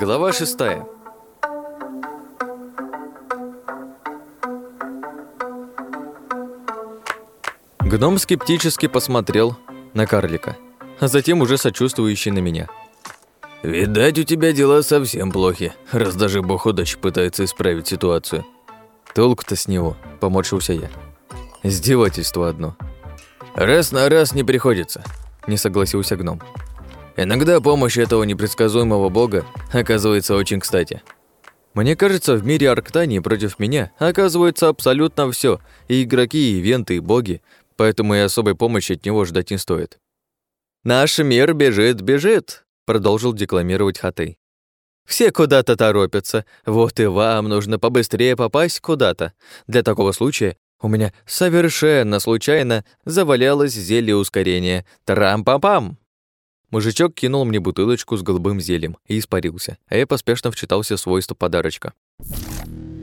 Глава шестая. Гном скептически посмотрел на карлика, а затем уже сочувствующий на меня. «Видать, у тебя дела совсем плохи, раз даже бог удачи пытается исправить ситуацию». «Толк-то с него», — поморщился я. «Издевательство одно». «Раз на раз не приходится», — не согласился гном. «Иногда помощь этого непредсказуемого бога оказывается очень кстати». Мне кажется, в мире Арктании против меня оказывается абсолютно все, и игроки, и ивенты, и боги, поэтому и особой помощи от него ждать не стоит. «Наш мир бежит, бежит», — продолжил декламировать Хатей. «Все куда-то торопятся, вот и вам нужно побыстрее попасть куда-то. Для такого случая у меня совершенно случайно завалялось зелье ускорения. Трам-пам-пам!» Мужичок кинул мне бутылочку с голубым зельем и испарился, а я поспешно вчитался в свойства подарочка.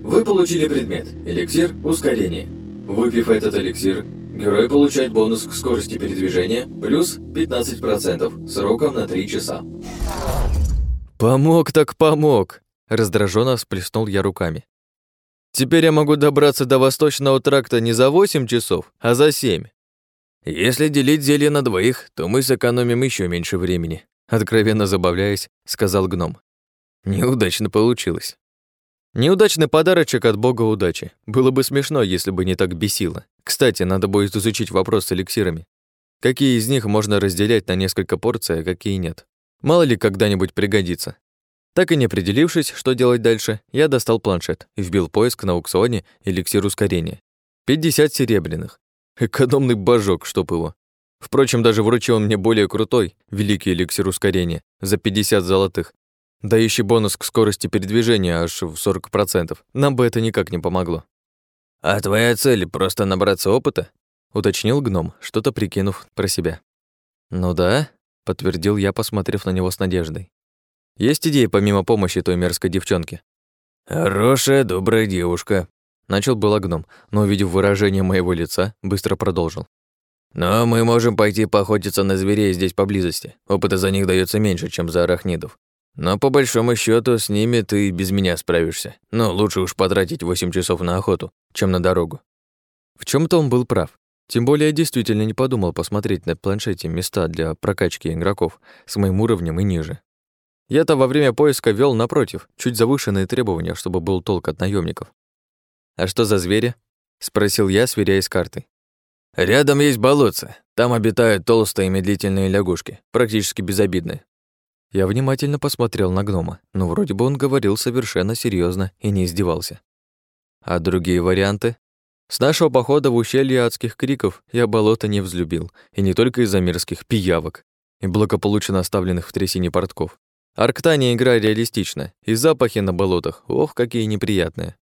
Вы получили предмет «Эликсир ускорения». Выпив этот эликсир, герой получает бонус к скорости передвижения плюс 15% сроком на 3 часа. «Помог так помог!» Раздраженно всплеснул я руками. «Теперь я могу добраться до Восточного тракта не за 8 часов, а за 7. «Если делить зелье на двоих, то мы сэкономим еще меньше времени», откровенно забавляясь, сказал гном. Неудачно получилось. Неудачный подарочек от бога удачи. Было бы смешно, если бы не так бесило. Кстати, надо будет изучить вопрос с эликсирами. Какие из них можно разделять на несколько порций, а какие нет. Мало ли когда-нибудь пригодится. Так и не определившись, что делать дальше, я достал планшет и вбил поиск на аукционе эликсир ускорения. 50 серебряных. Экономный божок, чтоб его. Впрочем, даже вручил он мне более крутой, великий эликсир ускорения, за 50 золотых, дающий бонус к скорости передвижения аж в 40%. Нам бы это никак не помогло. «А твоя цель — просто набраться опыта?» — уточнил гном, что-то прикинув про себя. «Ну да», — подтвердил я, посмотрев на него с надеждой. «Есть идеи помимо помощи той мерзкой девчонки?» «Хорошая, добрая девушка», — начал было гном, но, увидев выражение моего лица, быстро продолжил. «Но мы можем пойти поохотиться на зверей здесь поблизости. Опыта за них дается меньше, чем за арахнидов. Но по большому счету с ними ты без меня справишься. Но лучше уж потратить 8 часов на охоту, чем на дорогу. В чем то он был прав. Тем более я действительно не подумал посмотреть на планшете места для прокачки игроков с моим уровнем и ниже. Я-то во время поиска вел напротив, чуть завышенные требования, чтобы был толк от наемников. «А что за звери?» — спросил я, сверяясь с картой. «Рядом есть болотце. Там обитают толстые медлительные лягушки, практически безобидные. Я внимательно посмотрел на гнома, но вроде бы он говорил совершенно серьезно и не издевался. А другие варианты? С нашего похода в ущелье адских криков я болото не взлюбил, и не только из-за мерзких пиявок и благополучно оставленных в трясине портков. Арктания игра реалистична, и запахи на болотах, ох, какие неприятные.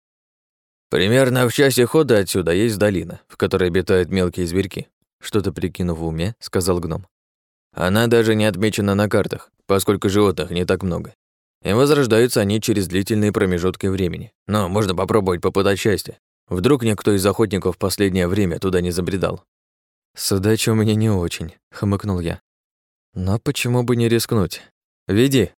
Примерно в часе хода отсюда есть долина, в которой обитают мелкие зверьки. Что-то прикинув в уме, сказал гном. Она даже не отмечена на картах, поскольку животных не так много. И возрождаются они через длительные промежутки времени. Но можно попробовать попытать счастье. Вдруг никто из охотников в последнее время туда не забредал. «С удачей у меня не очень», — хмыкнул я. «Но почему бы не рискнуть? Веди».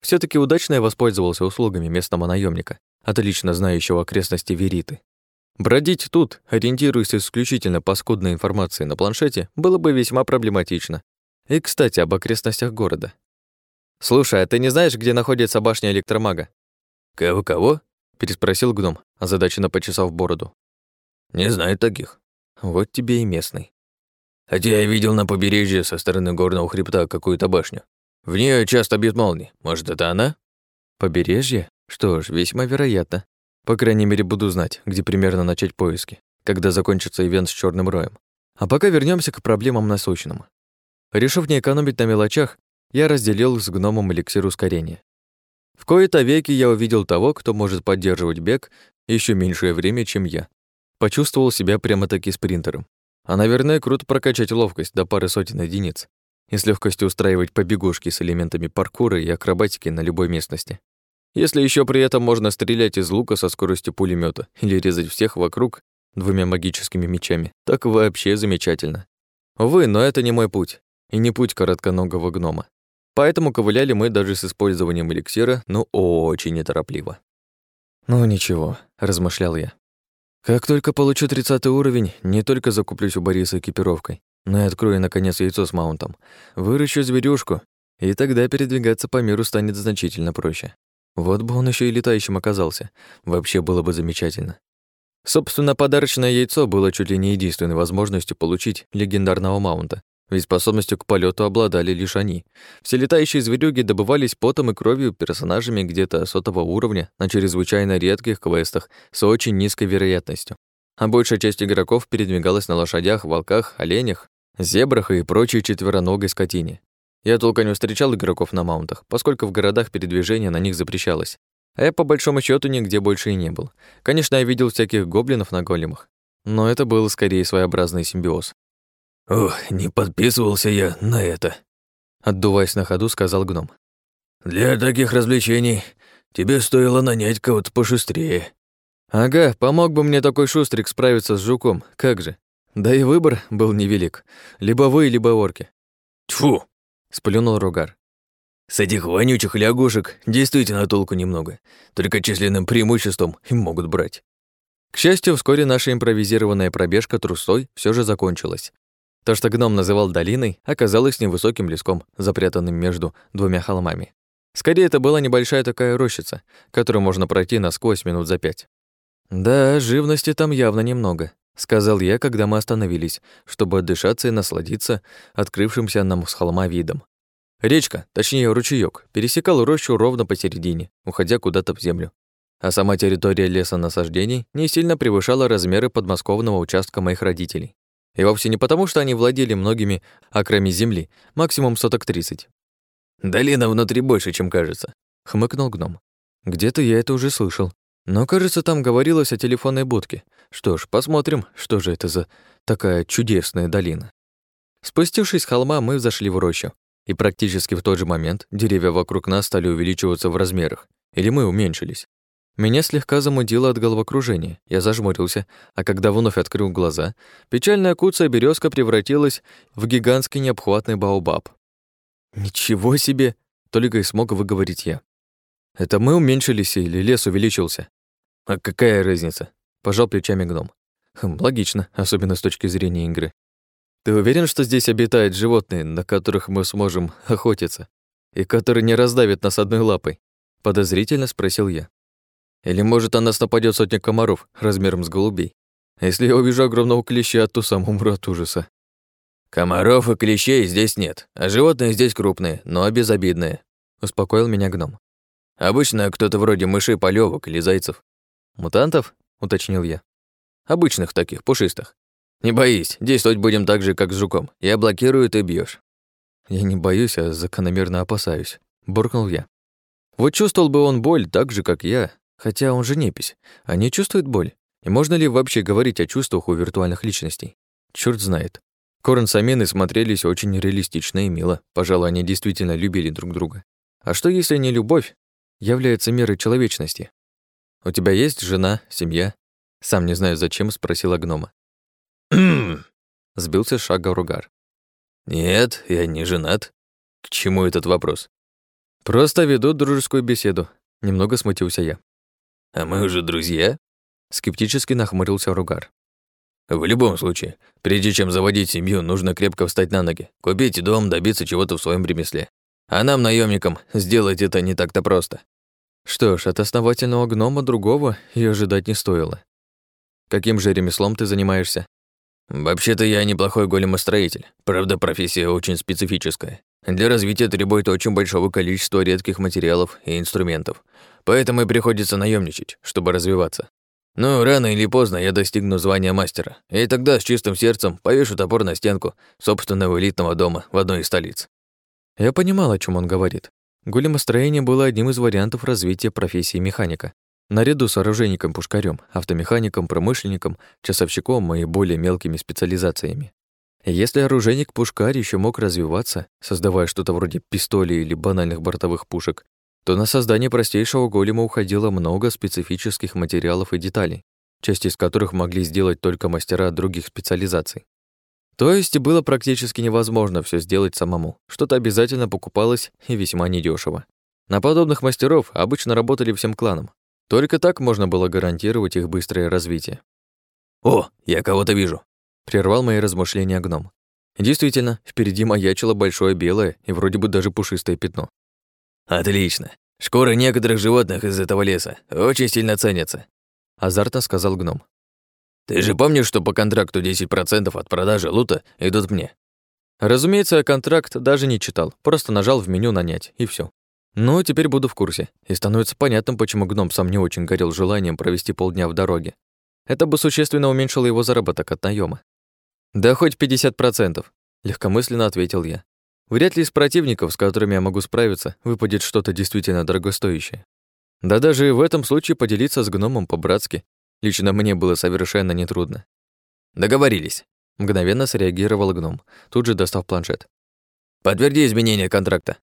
Все таки удачно я воспользовался услугами местного наемника, отлично знающего окрестности Вериты. Бродить тут, ориентируясь исключительно по скудной информации на планшете, было бы весьма проблематично. И, кстати, об окрестностях города. «Слушай, а ты не знаешь, где находится башня электромага?» «Кого-кого?» — переспросил гном, озадаченно почесав бороду. «Не знаю таких». «Вот тебе и местный». «Хотя я видел на побережье со стороны горного хребта какую-то башню. В нее часто бьют молнии. Может, это она?» «Побережье? Что ж, весьма вероятно. По крайней мере, буду знать, где примерно начать поиски, когда закончится ивент с черным роем. А пока вернемся к проблемам насущным. Решив не экономить на мелочах, я разделил с гномом эликсир ускорения. В кои-то веки я увидел того, кто может поддерживать бег еще меньшее время, чем я. Почувствовал себя прямо-таки спринтером. А, наверное, круто прокачать ловкость до пары сотен единиц и с легкостью устраивать побегушки с элементами паркура и акробатики на любой местности. Если еще при этом можно стрелять из лука со скоростью пулемета или резать всех вокруг двумя магическими мечами, так вообще замечательно. Увы, но это не мой путь, и не путь коротконогого гнома. Поэтому ковыляли мы даже с использованием эликсира, ну очень неторопливо. «Ну ничего», — размышлял я. «Как только получу тридцатый уровень, не только закуплюсь у Бориса экипировкой, но и открою, наконец, яйцо с маунтом. Выращу зверюшку, и тогда передвигаться по миру станет значительно проще. Вот бы он еще и летающим оказался. Вообще было бы замечательно. Собственно, подарочное яйцо было чуть ли не единственной возможностью получить легендарного маунта, ведь способностью к полету обладали лишь они. Все летающие зверюги добывались потом и кровью персонажами где-то сотого уровня на чрезвычайно редких квестах с очень низкой вероятностью. А большая часть игроков передвигалась на лошадях, волках, оленях, зебрах и прочей четвероногой скотине. Я толком не встречал игроков на маунтах, поскольку в городах передвижение на них запрещалось. А я по большому счету нигде больше и не был. Конечно, я видел всяких гоблинов на големах, но это был скорее своеобразный симбиоз. «Ох, не подписывался я на это», — отдуваясь на ходу, сказал гном. «Для таких развлечений тебе стоило нанять кого-то пошустрее». «Ага, помог бы мне такой шустрик справиться с жуком, как же. Да и выбор был невелик. Либо вы, либо орки». «Тьфу!» — сплюнул Ругар. С этих вонючих лягушек действительно толку немного, только численным преимуществом им могут брать. К счастью, вскоре наша импровизированная пробежка трусой все же закончилась. То, что гном называл долиной, оказалось невысоким леском, запрятанным между двумя холмами. Скорее, это была небольшая такая рощица, которую можно пройти насквозь минут за пять. «Да, живности там явно немного», — сказал я, когда мы остановились, чтобы отдышаться и насладиться открывшимся нам с холма видом. Речка, точнее ручеёк, пересекал рощу ровно посередине, уходя куда-то в землю. А сама территория леса насаждений не сильно превышала размеры подмосковного участка моих родителей. И вовсе не потому, что они владели многими акрами земли, максимум соток тридцать. «Долина внутри больше, чем кажется», — хмыкнул гном. «Где-то я это уже слышал. Но, кажется, там говорилось о телефонной будке. Что ж, посмотрим, что же это за такая чудесная долина». Спустившись с холма, мы взошли в рощу, и практически в тот же момент деревья вокруг нас стали увеличиваться в размерах, или мы уменьшились. Меня слегка замудило от головокружения. Я зажмурился, а когда вновь открыл глаза, печальная куцая березка превратилась в гигантский необхватный баобаб. «Ничего себе!» — только и смог выговорить я. «Это мы уменьшились или лес увеличился?» «А какая разница?» — пожал плечами гном. Хм, логично, особенно с точки зрения игры. Ты уверен, что здесь обитают животные, на которых мы сможем охотиться, и которые не раздавят нас одной лапой? Подозрительно спросил я. Или, может, на нас сотня комаров размером с голубей? Если я увижу огромного клеща, то сам умру от ужаса. Комаров и клещей здесь нет, а животные здесь крупные, но безобидные, успокоил меня гном. Обычно кто-то вроде мышей, полевок или зайцев. Мутантов? уточнил я. Обычных таких, пушистых. Не боись, действовать будем так же, как с жуком. Я блокирую, ты бьешь. Я не боюсь, а закономерно опасаюсь, буркнул я. Вот чувствовал бы он боль так же, как я, хотя он же непись, а не чувствует боль. И можно ли вообще говорить о чувствах у виртуальных личностей? Черт знает. Корн с Аменой смотрелись очень реалистично и мило. Пожалуй, они действительно любили друг друга. А что, если не любовь является мерой человечности? У тебя есть жена, семья? Сам не знаю, зачем, спросила гнома. Сбился шага Ругар. «Нет, я не женат. К чему этот вопрос?» «Просто веду дружескую беседу», — немного смутился я. «А мы уже друзья?» Скептически нахмурился Ругар. «В любом случае, прежде чем заводить семью, нужно крепко встать на ноги, купить дом, добиться чего-то в своем ремесле. А нам, наемникам, сделать это не так-то просто». Что ж, от основательного гнома другого и ожидать не стоило. «Каким же ремеслом ты занимаешься?» Вообще-то я неплохой големостроитель. Правда, профессия очень специфическая. Для развития требует очень большого количества редких материалов и инструментов. Поэтому и приходится наемничать, чтобы развиваться. Но рано или поздно я достигну звания мастера, и тогда с чистым сердцем повешу топор на стенку собственного элитного дома в одной из столиц. Я понимал, о чем он говорит. Големостроение было одним из вариантов развития профессии механика. Наряду с оружейником-пушкарем, автомехаником, промышленником, часовщиком и более мелкими специализациями. Если оружейник-пушкарь еще мог развиваться, создавая что-то вроде пистолей или банальных бортовых пушек, то на создание простейшего голема уходило много специфических материалов и деталей, часть из которых могли сделать только мастера других специализаций. То есть было практически невозможно все сделать самому. Что-то обязательно покупалось и весьма недешево. На подобных мастеров обычно работали всем кланом. Только так можно было гарантировать их быстрое развитие. «О, я кого-то вижу», — прервал мои размышления гном. Действительно, впереди маячило большое белое и вроде бы даже пушистое пятно. «Отлично. Шкуры некоторых животных из этого леса очень сильно ценятся», — азартно сказал гном. «Ты же помнишь, что по контракту 10% от продажи лута идут мне?» Разумеется, я контракт даже не читал, просто нажал в меню «Нанять» и все. Ну, теперь буду в курсе, и становится понятным, почему гном сам не очень горел желанием провести полдня в дороге. Это бы существенно уменьшило его заработок от наема. «Да хоть 50%, — легкомысленно ответил я. Вряд ли из противников, с которыми я могу справиться, выпадет что-то действительно дорогостоящее. Да даже и в этом случае поделиться с гномом по-братски лично мне было совершенно нетрудно. «Договорились», — мгновенно среагировал гном, тут же достав планшет. «Подтверди изменение контракта».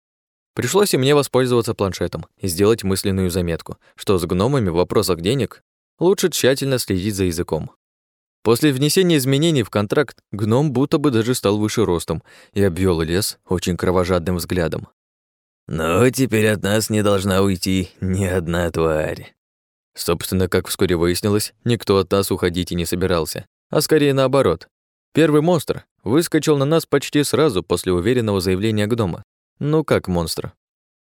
Пришлось и мне воспользоваться планшетом и сделать мысленную заметку, что с гномами в вопросах денег лучше тщательно следить за языком. После внесения изменений в контракт гном будто бы даже стал выше ростом и обвел лес очень кровожадным взглядом. «Но теперь от нас не должна уйти ни одна тварь». Собственно, как вскоре выяснилось, никто от нас уходить и не собирался, а скорее наоборот. Первый монстр выскочил на нас почти сразу после уверенного заявления гнома. Ну как монстр?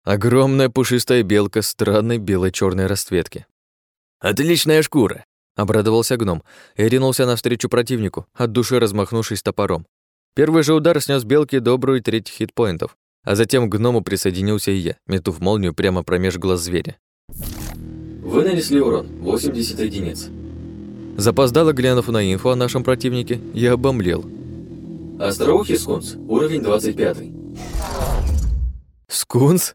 Огромная пушистая белка странной бело черной расцветки. «Отличная шкура!» Обрадовался гном и ринулся навстречу противнику, от души размахнувшись топором. Первый же удар снес белке добрую треть хитпоинтов, а затем к гному присоединился и я, метнув молнию прямо промеж глаз зверя. Вы нанесли урон 80 единиц. Запоздало глянув на инфу о нашем противнике, я обомлел. Остроухий скунс, уровень 25. Скунс?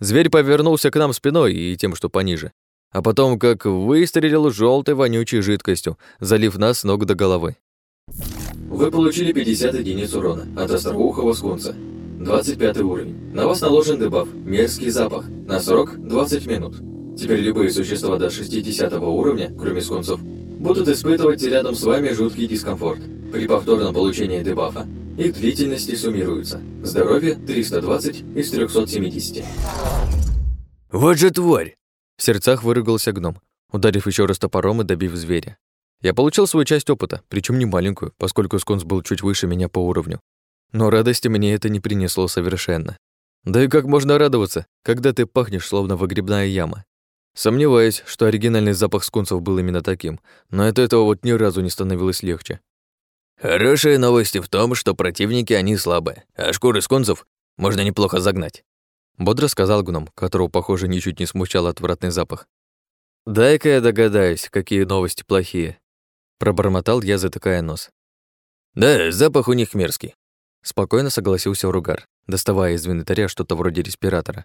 Зверь повернулся к нам спиной и тем, что пониже а потом как выстрелил желтой вонючей жидкостью, залив нас с ног до головы. Вы получили 50 единиц урона от остроухого скунса. 25 уровень. На вас наложен дебаф «Мерзкий запах» на срок 20 минут. Теперь любые существа до 60 уровня, кроме скунсов, будут испытывать рядом с вами жуткий дискомфорт. При повторном получении дебафа их длительности суммируются. Здоровье 320 из 370. Вот же тварь! В сердцах выругался гном, ударив еще раз топором и добив зверя. Я получил свою часть опыта, причем не маленькую, поскольку скунс был чуть выше меня по уровню. Но радости мне это не принесло совершенно. Да и как можно радоваться, когда ты пахнешь, словно выгребная яма? Сомневаюсь, что оригинальный запах скунсов был именно таким, но от этого вот ни разу не становилось легче. Хорошие новости в том, что противники они слабые, а шкуры скунсов можно неплохо загнать. Бодро сказал гном, которого, похоже, ничуть не смущал отвратный запах. «Дай-ка я догадаюсь, какие новости плохие». Пробормотал я, затыкая нос. «Да, запах у них мерзкий», — спокойно согласился Ругар, доставая из инвентаря что-то вроде респиратора.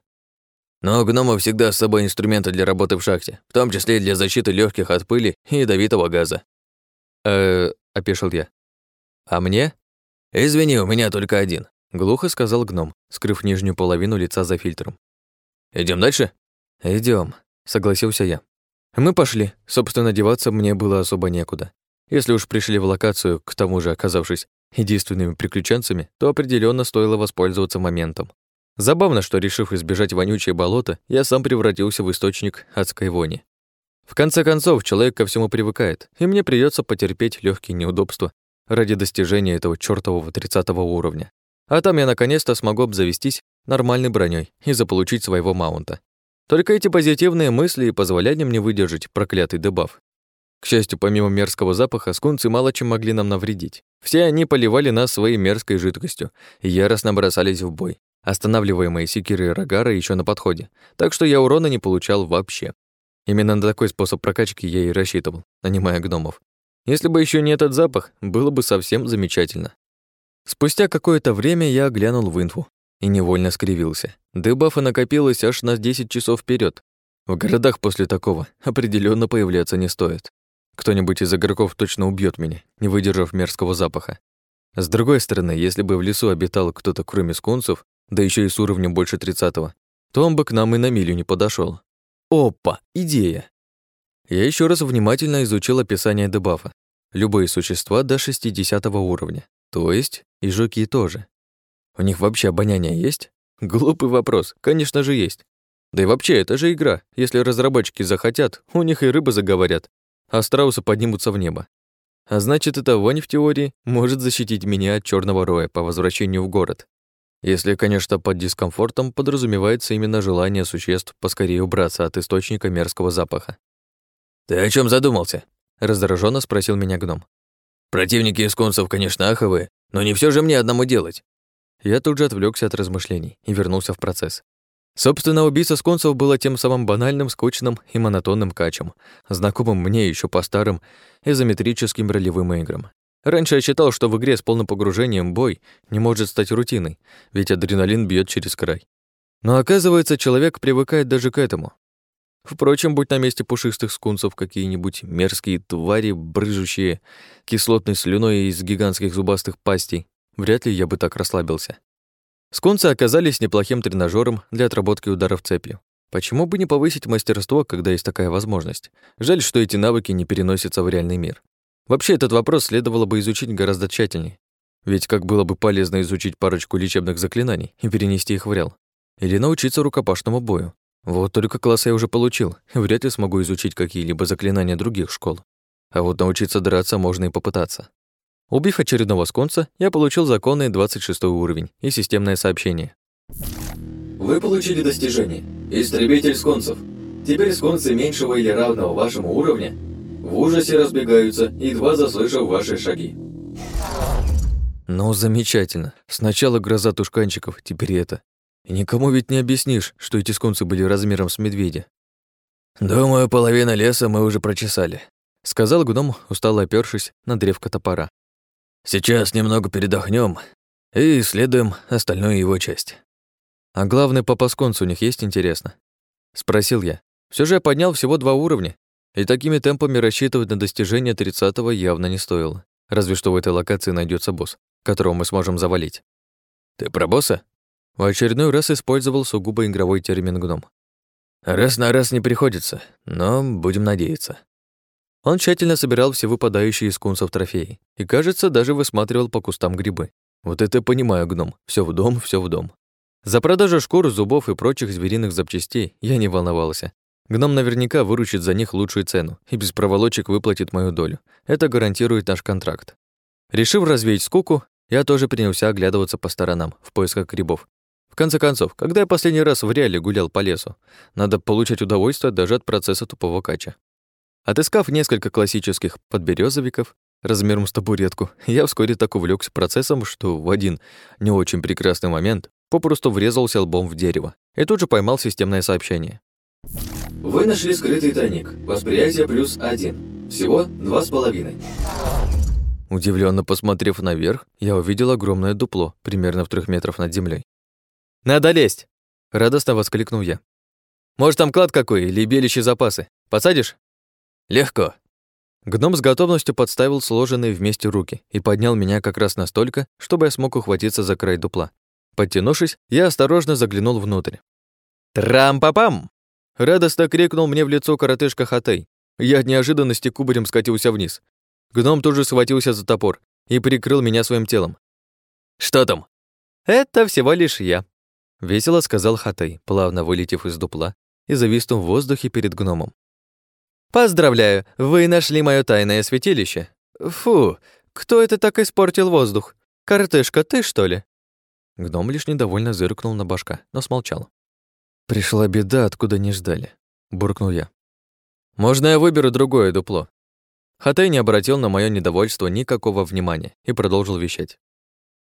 «Но у гнома всегда с собой инструменты для работы в шахте, в том числе для защиты легких от пыли и ядовитого газа». «Э-э», опешил я. «А мне?» «Извини, у меня только один. Глухо сказал гном, скрыв нижнюю половину лица за фильтром. Идем дальше? Идем, согласился я. Мы пошли. Собственно, деваться мне было особо некуда. Если уж пришли в локацию, к тому же оказавшись единственными приключенцами, то определенно стоило воспользоваться моментом. Забавно, что, решив избежать вонючее болото, я сам превратился в источник адской вони. В конце концов, человек ко всему привыкает, и мне придется потерпеть легкие неудобства ради достижения этого чёртового 30 уровня. А там я наконец-то смогу обзавестись нормальной броней и заполучить своего маунта. Только эти позитивные мысли и позволяли мне выдержать проклятый дебаф. К счастью, помимо мерзкого запаха, скунцы мало чем могли нам навредить. Все они поливали нас своей мерзкой жидкостью и яростно бросались в бой, останавливаемые секиры рогара еще на подходе, так что я урона не получал вообще. Именно на такой способ прокачки я и рассчитывал, нанимая гномов. Если бы еще не этот запах, было бы совсем замечательно. Спустя какое-то время я глянул в инфу и невольно скривился. Дебафа накопилось аж на 10 часов вперед. В городах после такого определенно появляться не стоит. Кто-нибудь из игроков точно убьет меня, не выдержав мерзкого запаха. С другой стороны, если бы в лесу обитал кто-то кроме скунсов, да еще и с уровнем больше 30-го, то он бы к нам и на милю не подошел. Опа, идея! Я еще раз внимательно изучил описание дебафа. Любые существа до 60 уровня. То есть и жуки тоже. У них вообще обоняние есть? Глупый вопрос. Конечно же есть. Да и вообще, это же игра. Если разработчики захотят, у них и рыбы заговорят, а страусы поднимутся в небо. А значит, эта вонь в теории может защитить меня от черного роя по возвращению в город. Если, конечно, под дискомфортом подразумевается именно желание существ поскорее убраться от источника мерзкого запаха. «Ты о чем задумался?» — раздраженно спросил меня гном. «Противники исконцев, конечно, аховые, но не все же мне одному делать». Я тут же отвлекся от размышлений и вернулся в процесс. Собственно, убийца сконцев было тем самым банальным, скучным и монотонным качем, знакомым мне еще по старым изометрическим ролевым играм. Раньше я считал, что в игре с полным погружением бой не может стать рутиной, ведь адреналин бьет через край. Но оказывается, человек привыкает даже к этому. Впрочем, будь на месте пушистых скунсов какие-нибудь мерзкие твари, брыжущие кислотной слюной из гигантских зубастых пастей, вряд ли я бы так расслабился. Скунсы оказались неплохим тренажером для отработки ударов цепью. Почему бы не повысить мастерство, когда есть такая возможность? Жаль, что эти навыки не переносятся в реальный мир. Вообще, этот вопрос следовало бы изучить гораздо тщательнее. Ведь как было бы полезно изучить парочку лечебных заклинаний и перенести их в реал. Или научиться рукопашному бою. Вот только класс я уже получил, вряд ли смогу изучить какие-либо заклинания других школ. А вот научиться драться можно и попытаться. Убив очередного сконца, я получил законный 26 уровень и системное сообщение. Вы получили достижение «Истребитель сконцев». Теперь сконцы меньшего или равного вашему уровня в ужасе разбегаются, едва заслышав ваши шаги. Ну, замечательно. Сначала гроза тушканчиков, теперь это. И никому ведь не объяснишь, что эти сконцы были размером с медведя. «Думаю, половина леса мы уже прочесали», — сказал гном, устало опёршись на древко топора. Сейчас немного передохнем и исследуем остальную его часть. А главное, по пасконцу у них есть интересно? Спросил я. Все же я поднял всего два уровня, и такими темпами рассчитывать на достижение 30-го явно не стоило. Разве что в этой локации найдется босс, которого мы сможем завалить. Ты про босса? В очередной раз использовал сугубо игровой термин гном. Раз на раз не приходится, но будем надеяться. Он тщательно собирал все выпадающие из кунцев трофеи и, кажется, даже высматривал по кустам грибы. Вот это понимаю, гном. Все в дом, все в дом. За продажу шкур, зубов и прочих звериных запчастей я не волновался. Гном наверняка выручит за них лучшую цену и без проволочек выплатит мою долю. Это гарантирует наш контракт. Решив развеять скуку, я тоже принялся оглядываться по сторонам в поисках грибов. В конце концов, когда я последний раз в реале гулял по лесу, надо получать удовольствие даже от процесса тупого кача. Отыскав несколько классических подберезовиков размером с табуретку, я вскоре так увлекся процессом, что в один не очень прекрасный момент попросту врезался лбом в дерево и тут же поймал системное сообщение. Вы нашли скрытый тайник. Восприятие плюс один. Всего два с половиной. Удивленно посмотрев наверх, я увидел огромное дупло, примерно в трех метров над землей. «Надо лезть!» — радостно воскликнул я. «Может, там клад какой или белящие запасы? Посадишь?» Легко. Гном с готовностью подставил сложенные вместе руки и поднял меня как раз настолько, чтобы я смог ухватиться за край дупла. Подтянувшись, я осторожно заглянул внутрь. «Трам-папам!» Радостно крикнул мне в лицо коротышка Хатей. Я от неожиданности кубарем скатился вниз. Гном тут же схватился за топор и прикрыл меня своим телом. «Что там?» «Это всего лишь я», — весело сказал Хатей, плавно вылетев из дупла и зависнув в воздухе перед гномом. «Поздравляю, вы нашли моё тайное святилище. Фу, кто это так испортил воздух? Картышка, ты, что ли?» Гном лишь недовольно зыркнул на башка, но смолчал. «Пришла беда, откуда не ждали», — буркнул я. «Можно я выберу другое дупло?» Хатай не обратил на моё недовольство никакого внимания и продолжил вещать.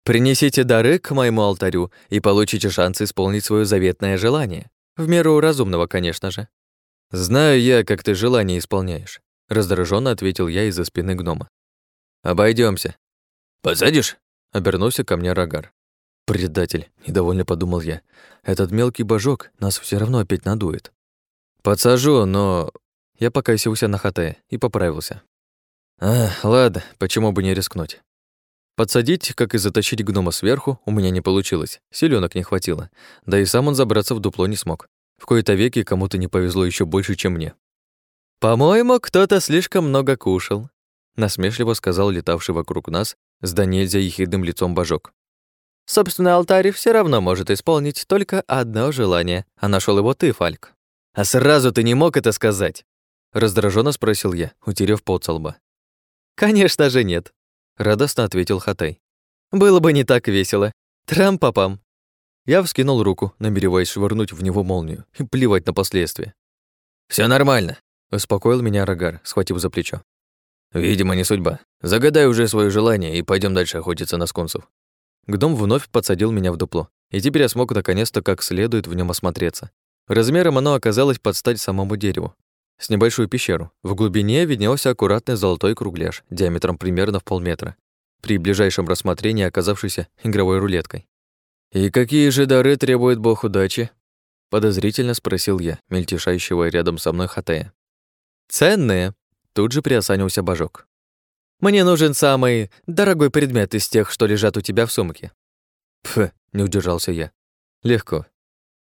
«Принесите дары к моему алтарю и получите шанс исполнить свое заветное желание. В меру разумного, конечно же. «Знаю я, как ты желание исполняешь», — раздраженно ответил я из-за спины гнома. Обойдемся. «Посадишь?» — обернулся ко мне Рогар. «Предатель», — недовольно подумал я. «Этот мелкий божок нас все равно опять надует». «Подсажу, но...» Я покосился на хатая и поправился. «А, ладно, почему бы не рискнуть?» Подсадить, как и затащить гнома сверху, у меня не получилось, силёнок не хватило, да и сам он забраться в дупло не смог. В кои-то веки кому-то не повезло еще больше, чем мне. «По-моему, кто-то слишком много кушал», насмешливо сказал летавший вокруг нас с да нельзя ехидным лицом божок. Собственно, алтарь все равно может исполнить только одно желание, а нашел его ты, Фальк. А сразу ты не мог это сказать? Раздраженно спросил я, утерев пот лба. Конечно же нет, радостно ответил Хатай. Было бы не так весело. Трам-папам. Я вскинул руку, намереваясь швырнуть в него молнию и плевать на последствия. Все нормально, успокоил меня Рогар, схватив за плечо. Видимо, не судьба. Загадай уже свое желание и пойдем дальше охотиться на скунсов. Гном вновь подсадил меня в дупло, и теперь я смог наконец-то как следует в нем осмотреться. Размером оно оказалось под стать самому дереву. С небольшую пещеру. В глубине виднелся аккуратный золотой кругляш, диаметром примерно в полметра, при ближайшем рассмотрении оказавшийся игровой рулеткой. «И какие же дары требует бог удачи?» Подозрительно спросил я, мельтешающего рядом со мной Хатея. «Ценные!» Тут же приосанился божок. Мне нужен самый дорогой предмет из тех, что лежат у тебя в сумке. Пф, не удержался я. Легко.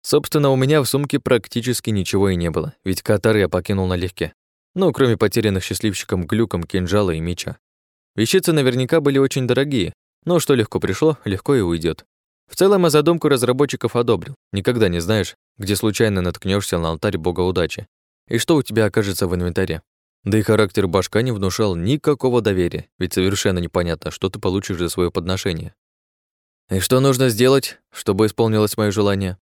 Собственно, у меня в сумке практически ничего и не было, ведь Катар я покинул налегке. Ну, кроме потерянных счастливчиком глюком, кинжала и меча. Вещицы наверняка были очень дорогие, но что легко пришло, легко и уйдет. В целом, я задумку разработчиков одобрил. Никогда не знаешь, где случайно наткнешься на алтарь бога удачи, и что у тебя окажется в инвентаре. Да и характер башка не внушал никакого доверия, ведь совершенно непонятно, что ты получишь за свое подношение. И что нужно сделать, чтобы исполнилось мое желание?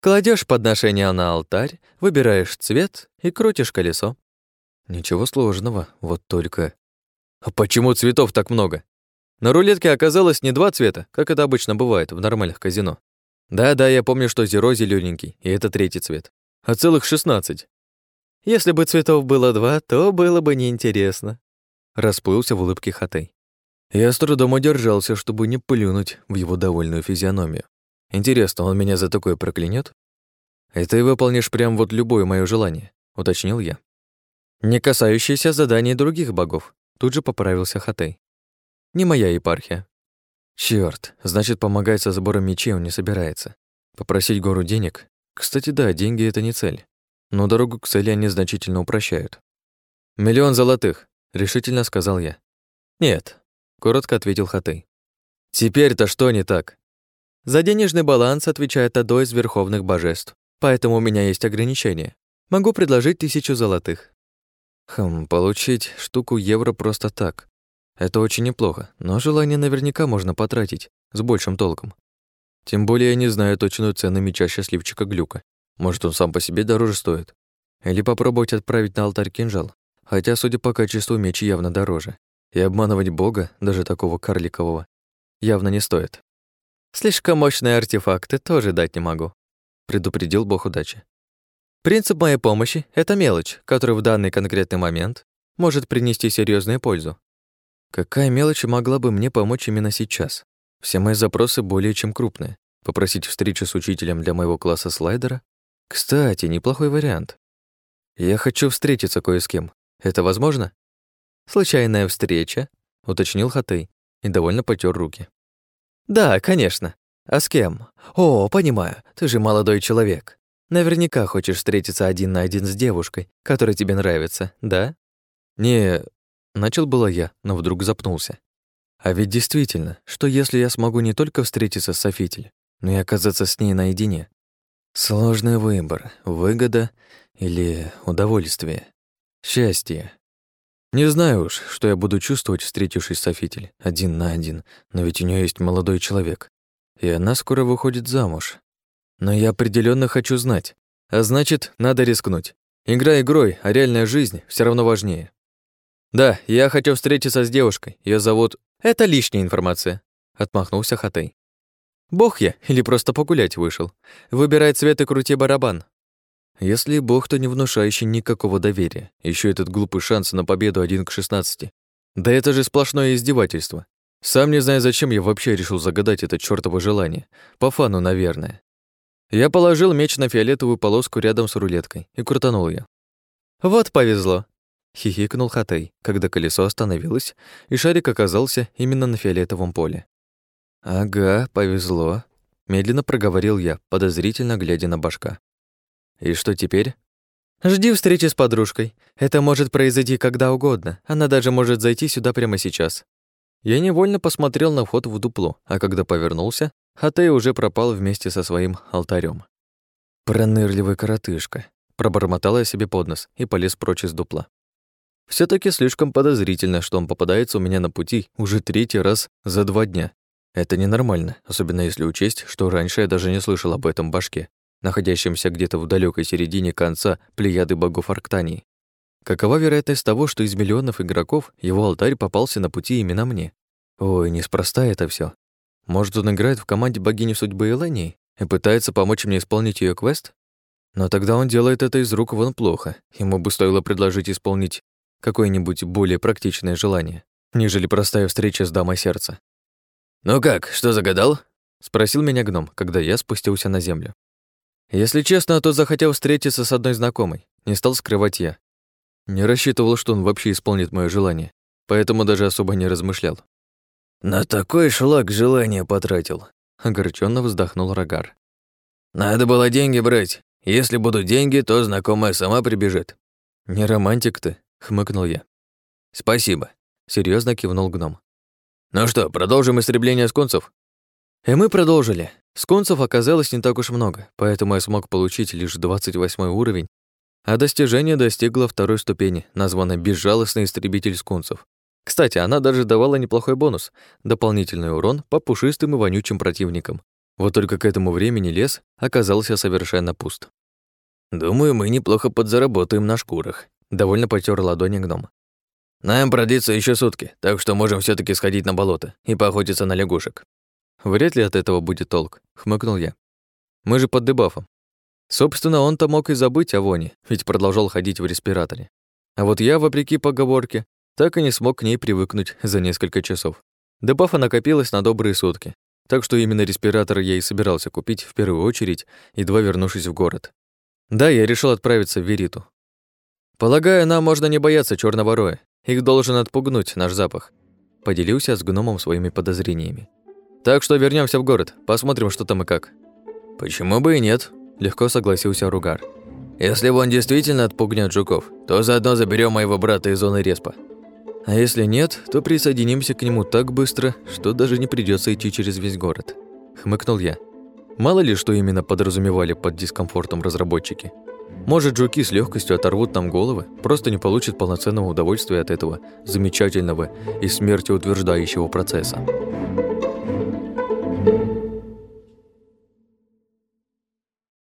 Кладешь подношение на алтарь, выбираешь цвет и крутишь колесо. Ничего сложного, вот только... А почему цветов так много? На рулетке оказалось не два цвета, как это обычно бывает в нормальных казино. Да-да, я помню, что зеро зелененький, и это третий цвет. А целых шестнадцать. Если бы цветов было два, то было бы неинтересно. Расплылся в улыбке Хатей. Я с трудом удержался, чтобы не плюнуть в его довольную физиономию. Интересно, он меня за такое проклянет? Это и выполнишь прям вот любое мое желание, уточнил я. Не касающееся заданий других богов, тут же поправился Хатей. Не моя епархия. Черт, значит, помогать со сбором мечей он не собирается. Попросить гору денег? Кстати, да, деньги — это не цель но дорогу к цели они значительно упрощают. «Миллион золотых», — решительно сказал я. «Нет», — коротко ответил Хатей. «Теперь-то что не так?» «За денежный баланс отвечает одно из верховных божеств, поэтому у меня есть ограничение. Могу предложить тысячу золотых». Хм, получить штуку евро просто так. Это очень неплохо, но желание наверняка можно потратить с большим толком. Тем более я не знаю точную цену меча счастливчика Глюка. Может, он сам по себе дороже стоит? Или попробовать отправить на алтарь кинжал? Хотя, судя по качеству, меч явно дороже. И обманывать бога, даже такого карликового, явно не стоит. Слишком мощные артефакты тоже дать не могу, предупредил бог удачи. Принцип моей помощи — это мелочь, которая в данный конкретный момент может принести серьезную пользу. Какая мелочь могла бы мне помочь именно сейчас? Все мои запросы более чем крупные. Попросить встречи с учителем для моего класса слайдера кстати, неплохой вариант. Я хочу встретиться кое с кем. Это возможно? Случайная встреча, уточнил Хатей и довольно потер руки. Да, конечно. А с кем? О, понимаю, ты же молодой человек. Наверняка хочешь встретиться один на один с девушкой, которая тебе нравится, да? Не, начал было я, но вдруг запнулся. А ведь действительно, что если я смогу не только встретиться с Софитель, но и оказаться с ней наедине? Сложный выбор. Выгода или удовольствие. Счастье. Не знаю уж, что я буду чувствовать, встретившись с Софитель, один на один, но ведь у нее есть молодой человек, и она скоро выходит замуж. Но я определенно хочу знать, а значит, надо рискнуть. Игра игрой, а реальная жизнь все равно важнее. Да, я хочу встретиться с девушкой, ее зовут... Это лишняя информация, отмахнулся Хатей. Бог я или просто погулять вышел? Выбирай цвет и крути барабан. Если бог, то не внушающий никакого доверия. Еще этот глупый шанс на победу один к шестнадцати. Да это же сплошное издевательство. Сам не знаю, зачем я вообще решил загадать это чёртово желание. По фану, наверное. Я положил меч на фиолетовую полоску рядом с рулеткой и крутанул ее. «Вот повезло», — хихикнул Хатей, когда колесо остановилось, и шарик оказался именно на фиолетовом поле. «Ага, повезло», — медленно проговорил я, подозрительно глядя на башка. «И что теперь?» «Жди встречи с подружкой. Это может произойти когда угодно. Она даже может зайти сюда прямо сейчас». Я невольно посмотрел на вход в дупло, а когда повернулся, Хатей уже пропал вместе со своим алтарем. Пронырливый коротышка. Пробормотал я себе под нос и полез прочь из дупла. все таки слишком подозрительно, что он попадается у меня на пути уже третий раз за два дня. Это ненормально, особенно если учесть, что раньше я даже не слышал об этом башке, находящемся где-то в далекой середине конца плеяды богов Арктании. Какова вероятность того, что из миллионов игроков его алтарь попался на пути именно мне? Ой, неспроста это все. Может, он играет в команде богини судьбы Элании и пытается помочь мне исполнить ее квест? Но тогда он делает это из рук вон плохо. Ему бы стоило предложить исполнить какое-нибудь более практичное желание, нежели простая встреча с дамой сердца. «Ну как, что загадал?» — спросил меня гном, когда я спустился на землю. Если честно, то захотел встретиться с одной знакомой. Не стал скрывать я. Не рассчитывал, что он вообще исполнит мое желание, поэтому даже особо не размышлял. «На такой шлак желание потратил», — огорченно вздохнул Рогар. «Надо было деньги брать. Если будут деньги, то знакомая сама прибежит». «Не романтик ты», — хмыкнул я. «Спасибо», — серьезно кивнул гном. «Ну что, продолжим истребление скунцев?» И мы продолжили. Скунцев оказалось не так уж много, поэтому я смог получить лишь 28 уровень, а достижение достигло второй ступени, названной «Безжалостный истребитель скунцев». Кстати, она даже давала неплохой бонус — дополнительный урон по пушистым и вонючим противникам. Вот только к этому времени лес оказался совершенно пуст. «Думаю, мы неплохо подзаработаем на шкурах», — довольно потер ладони гном. «Нам продлится еще сутки, так что можем все таки сходить на болото и поохотиться на лягушек». «Вряд ли от этого будет толк», — хмыкнул я. «Мы же под дебафом. Собственно, он-то мог и забыть о воне, ведь продолжал ходить в респираторе. А вот я, вопреки поговорке, так и не смог к ней привыкнуть за несколько часов. Дебафа накопилось на добрые сутки, так что именно респиратор я и собирался купить в первую очередь, едва вернувшись в город. Да, я решил отправиться в Вериту. Полагаю, нам можно не бояться черного роя. Их должен отпугнуть наш запах. Поделился с гномом своими подозрениями. Так что вернемся в город, посмотрим, что там и как. Почему бы и нет? Легко согласился Ругар. Если он действительно отпугнет жуков, то заодно заберем моего брата из зоны респа. А если нет, то присоединимся к нему так быстро, что даже не придется идти через весь город. Хмыкнул я. Мало ли, что именно подразумевали под дискомфортом разработчики. Может, жуки с легкостью оторвут нам головы, просто не получат полноценного удовольствия от этого замечательного и смертеутверждающего процесса.